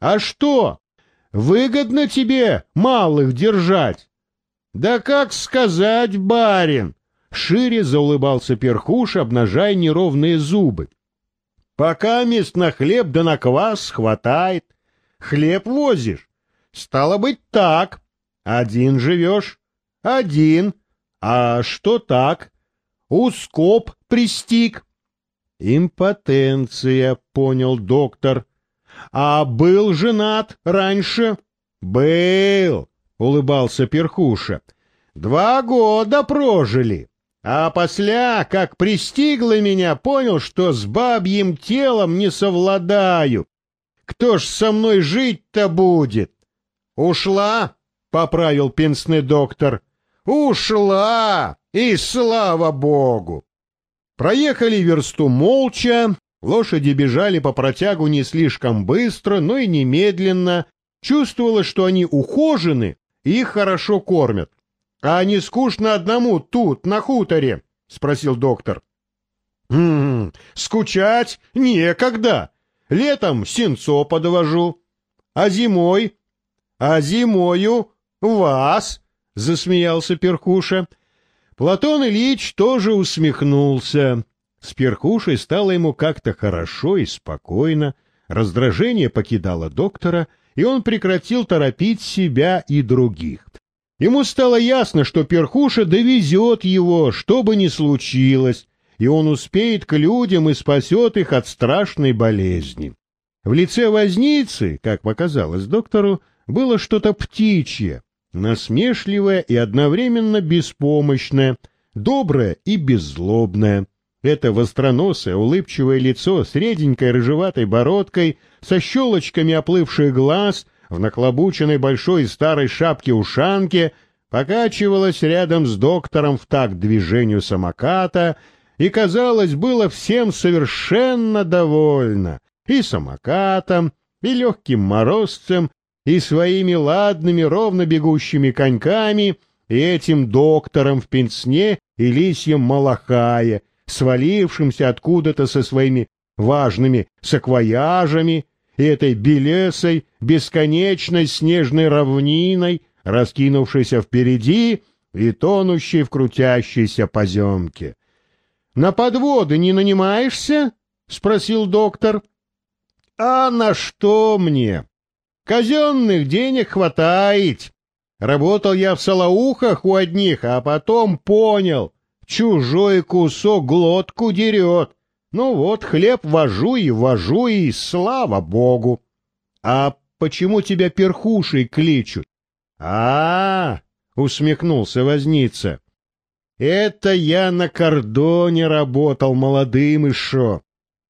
А что? Выгодно тебе малых держать? Да как сказать, барин? Шире заулыбался перхуш, обнажая неровные зубы. Пока мест на хлеб да на квас хватает. Хлеб возишь. Стало быть, так. Один живешь? Один. А что так? Ускоп пристиг. Импотенция, понял доктор. А был женат раньше? Был, улыбался Перхуша. Два года прожили. А после, как пристигло меня, понял, что с бабьим телом не совладаю. Кто ж со мной жить-то будет? Ушла, поправил пенсный доктор. Ушла, и слава богу. Проехали версту молча, лошади бежали по протягу не слишком быстро, но и немедленно. Чувствовалось, что они ухожены и их хорошо кормят. — А не скучно одному тут, на хуторе? — спросил доктор. «М — Скучать некогда. Летом сенцо подвожу. А зимой? — А зимою вас, — засмеялся Перкуша. Платон Ильич тоже усмехнулся. С Перкушей стало ему как-то хорошо и спокойно, раздражение покидало доктора, и он прекратил торопить себя и других. Ему стало ясно, что Перхуша довезет его, что бы ни случилось, и он успеет к людям и спасет их от страшной болезни. В лице возницы, как показалось доктору, было что-то птичье, насмешливое и одновременно беспомощное, доброе и беззлобное. Это востроносое, улыбчивое лицо с реденькой рыжеватой бородкой, со щелочками оплывших глаз, в нахлобученной большой старой шапке-ушанке, покачивалось рядом с доктором в такт движению самоката и, казалось, было всем совершенно довольно и самокатом, и легким морозцем, и своими ладными, ровно бегущими коньками, и этим доктором в пенсне и лисьем малахае, свалившимся откуда-то со своими важными саквояжами, и этой белесой, бесконечной снежной равниной, раскинувшейся впереди и тонущей в крутящейся поземке. — На подводы не нанимаешься? — спросил доктор. — А на что мне? Казенных денег хватает. Работал я в Солоухах у одних, а потом понял, чужой кусок глотку дерет. Ну вот, хлеб вожу и вожу, и слава богу. А почему тебя перхушей кличут? А, -а, -а усмехнулся возница. Это я на кордоне работал молодым шо.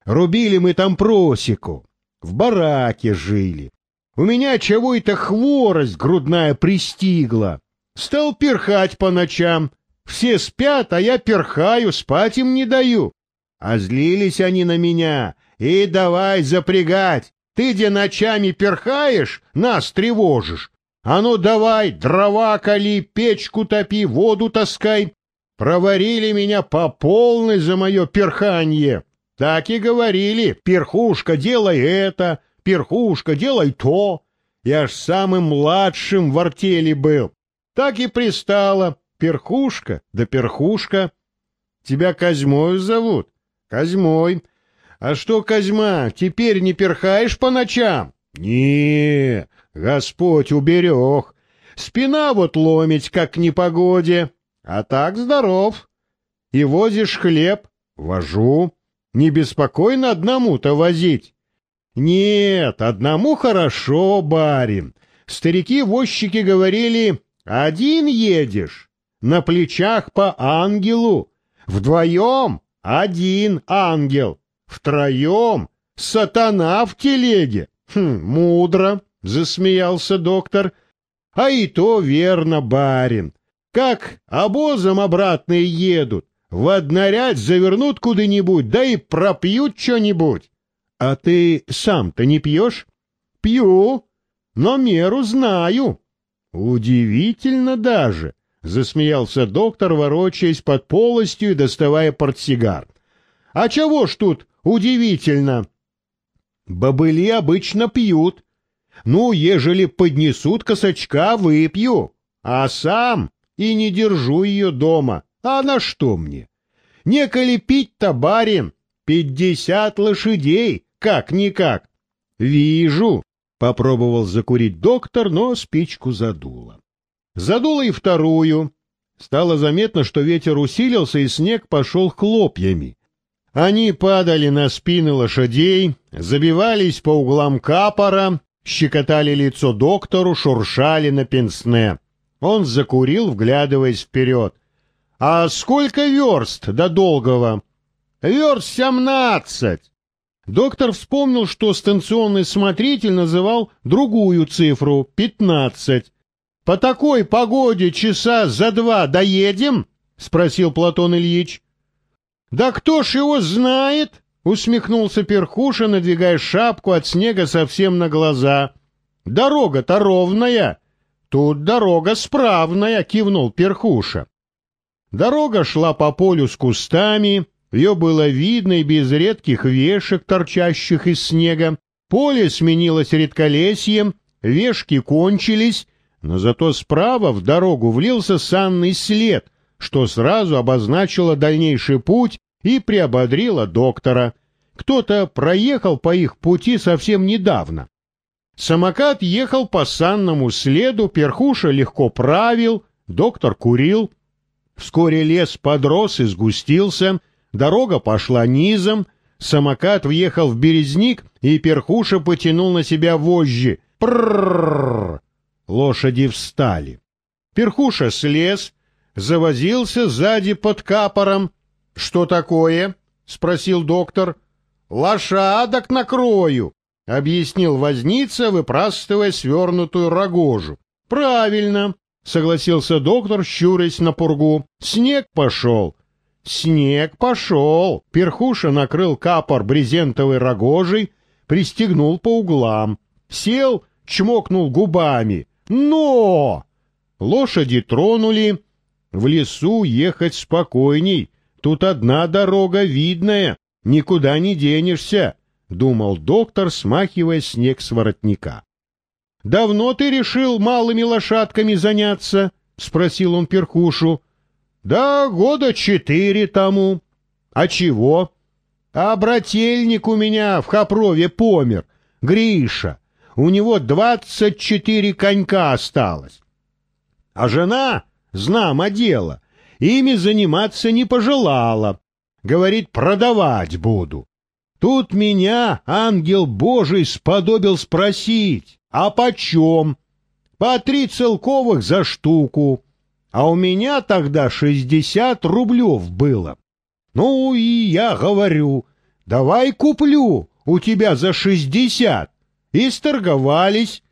Рубили мы там просеку, в бараке жили. У меня чего-то хворость грудная пристигла. Стал перхать по ночам. Все спят, а я перхаю, спать им не даю. А злились они на меня. И давай запрягать. Ты где ночами перхаешь, нас тревожишь. А ну давай, дрова кали, печку топи, воду таскай. Проварили меня по полной за мое перханье. Так и говорили, перхушка, делай это, перхушка, делай то. Я ж самым младшим в артели был. Так и пристала, перхушка да перхушка. Тебя Козьмою зовут? Козьмой. А что, Козьма, теперь не перхаешь по ночам? Не, Господь уберег. Спина вот ломить, как непогоде. А так здоров. И возишь хлеб? Вожу. Не беспокойно одному-то возить. Нет, одному хорошо, барин. Старики-возчики говорили, один едешь, на плечах по ангелу, вдвоем один ангел, втроем сатана в телеге. Хм, мудро, засмеялся доктор. А и то верно, барин. Как обозом обратные едут, в однорядь завернут куда-нибудь, да и пропьют что-нибудь. А ты сам-то не пьешь? Пью, но меру знаю. Удивительно даже, засмеялся доктор, ворочаясь под полостью и доставая портсигар. А чего ж тут удивительно? Бобыли обычно пьют. Ну, ежели поднесут косачка, выпью, а сам и не держу ее дома. А на что мне? Неколи пить-то, барин, пятьдесят лошадей, как-никак. Вижу, попробовал закурить доктор, но спичку задуло. Задуло и вторую. Стало заметно, что ветер усилился, и снег пошел хлопьями. Они падали на спины лошадей, забивались по углам капора, щекотали лицо доктору, шуршали на пенсне. Он закурил, вглядываясь вперед. — А сколько верст до долгого? — Верст семнадцать. Доктор вспомнил, что станционный смотритель называл другую цифру — пятнадцать. — По такой погоде часа за два доедем? — спросил Платон Ильич. — Да кто ж его знает? — усмехнулся Перхуша, надвигая шапку от снега совсем на глаза. — Дорога-то ровная. Тут дорога справная, — кивнул Перхуша. Дорога шла по полю с кустами, ее было видно и без редких вешек, торчащих из снега. Поле сменилось редколесьем, вешки кончились, но зато справа в дорогу влился санный след, что сразу обозначило дальнейший путь и приободрило доктора. Кто-то проехал по их пути совсем недавно. Самокат ехал по санному следу, перхуша легко правил, доктор курил. Вскоре лес подрос и сгустился, дорога пошла низом, самокат въехал в березник, и перхуша потянул на себя вожжи. Прррррр! Лошади встали. Перхуша слез, завозился сзади под капором. — Что такое? — спросил доктор. — Лошадок накрою, — объяснил возница, выпрастывая свернутую рогожу. — Правильно, — согласился доктор, щурясь на пургу. — Снег пошел. — Снег пошел. Перхуша накрыл капор брезентовой рогожей, пристегнул по углам. Сел, чмокнул губами. «Но!» Лошади тронули. В лесу ехать спокойней. Тут одна дорога видная, никуда не денешься. — думал доктор, смахивая снег с воротника. — Давно ты решил малыми лошадками заняться? — спросил он перхушу. — Да года четыре тому. — А чего? — А брательник у меня в Хопрове помер, Гриша. У него двадцать четыре конька осталось. А жена, знамо дело, ими заниматься не пожелала. Говорит, продавать буду. Тут меня ангел Божий сподобил спросить, а почем? По три целковых за штуку. А у меня тогда шестьдесят рублев было. Ну и я говорю, давай куплю у тебя за шестьдесят. И сторговались.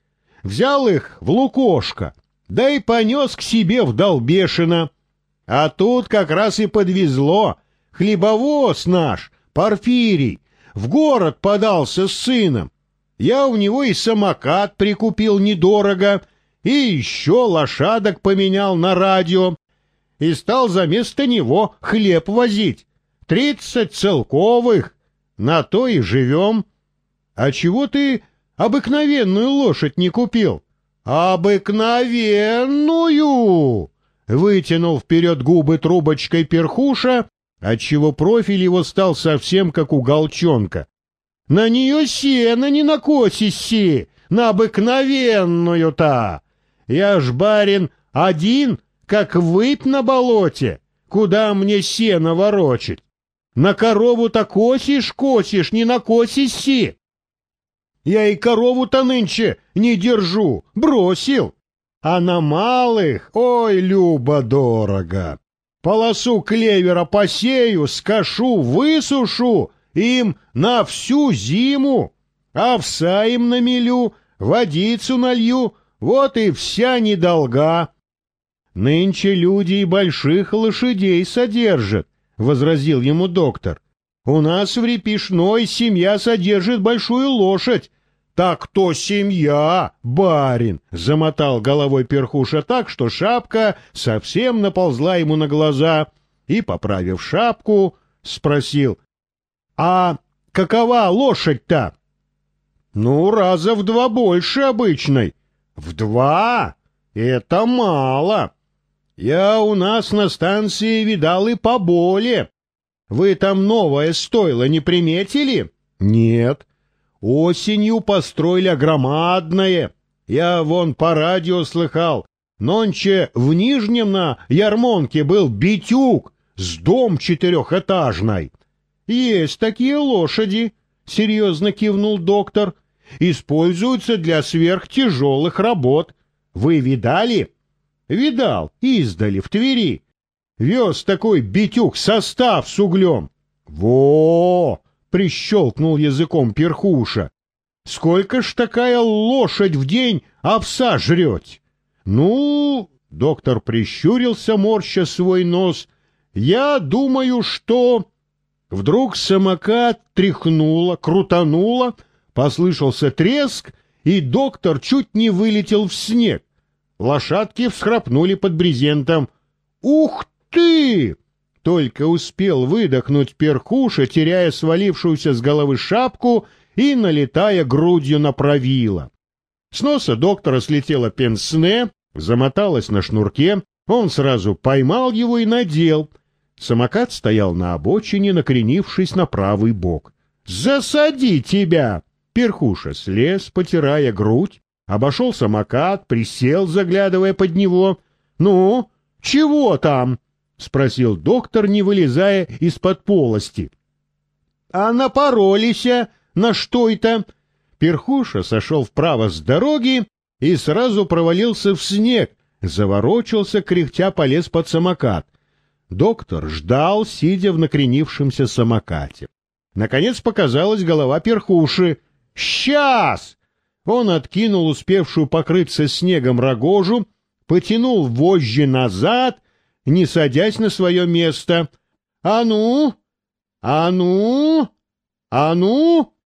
Взял их в лукошко, да и понес к себе в Долбешино. А тут как раз и подвезло. Хлебовоз наш, Порфирий, в город подался с сыном. Я у него и самокат прикупил недорого, и еще лошадок поменял на радио, и стал за место него хлеб возить. Тридцать целковых, на то и живем. А чего ты обыкновенную лошадь не купил? Обыкновенную! Вытянул вперед губы трубочкой перхуша отчего профиль его стал совсем как у галчонка. На нее сено не накосиси, на обыкновенную-то. Я ж, барин, один, как выпь на болоте, куда мне сено ворочить. На корову-то косишь, косишь, не накосиси. Я и корову-то нынче не держу, бросил. А на малых, ой, любо-дорого. Полосу клевера посею, скошу, высушу им на всю зиму. Овса им намелю, водицу налью, вот и вся недолга. Нынче люди и больших лошадей содержат, — возразил ему доктор. У нас в Репишной семья содержит большую лошадь, «Так то семья, барин!» — замотал головой перхуша так, что шапка совсем наползла ему на глаза, и, поправив шапку, спросил, «А какова лошадь-то?» Ну, раза в два больше обычной. В два? Это мало. Я у нас на станции видал и поболее. Вы там новое стойло не приметили? Нет. Осенью построили громадное. Я вон по радио слыхал. Нонче в Нижнем на Ярмонке был битюк с дом четырехэтажной. Есть такие лошади, — серьезно кивнул доктор. Используются для сверхтяжелых работ. Вы видали? Видал, издали, в Твери. Вез такой битюк состав с углем. Во! Прищелкнул языком перхуша. Сколько ж такая лошадь в день овса жрет? Ну, доктор прищурился, морща свой нос. Я думаю, что... Вдруг самокат тряхнуло, крутануло, послышался треск, и доктор чуть не вылетел в снег. Лошадки всхрапнули под брезентом. «Ух ты!» Только успел выдохнуть перхуша, теряя свалившуюся с головы шапку и налетая грудью на правило. С носа доктора слетела пенсне, замоталась на шнурке, он сразу поймал его и надел. Самокат стоял на обочине, накренившись на правый бок. «Засади тебя!» Перхуша слез, потирая грудь, обошел самокат, присел, заглядывая под него. «Ну, чего там?» — спросил доктор, не вылезая из-под полости. — А напоролись на что это? Перхуша сошел вправо с дороги и сразу провалился в снег, заворочился, кряхтя полез под самокат. Доктор ждал, сидя в накренившемся самокате. Наконец показалась голова перхуши. «Сейчас!» Он откинул успевшую покрыться снегом рогожу, потянул вожжи назад не садясь на свое место. «А ну! А ну! А ну!»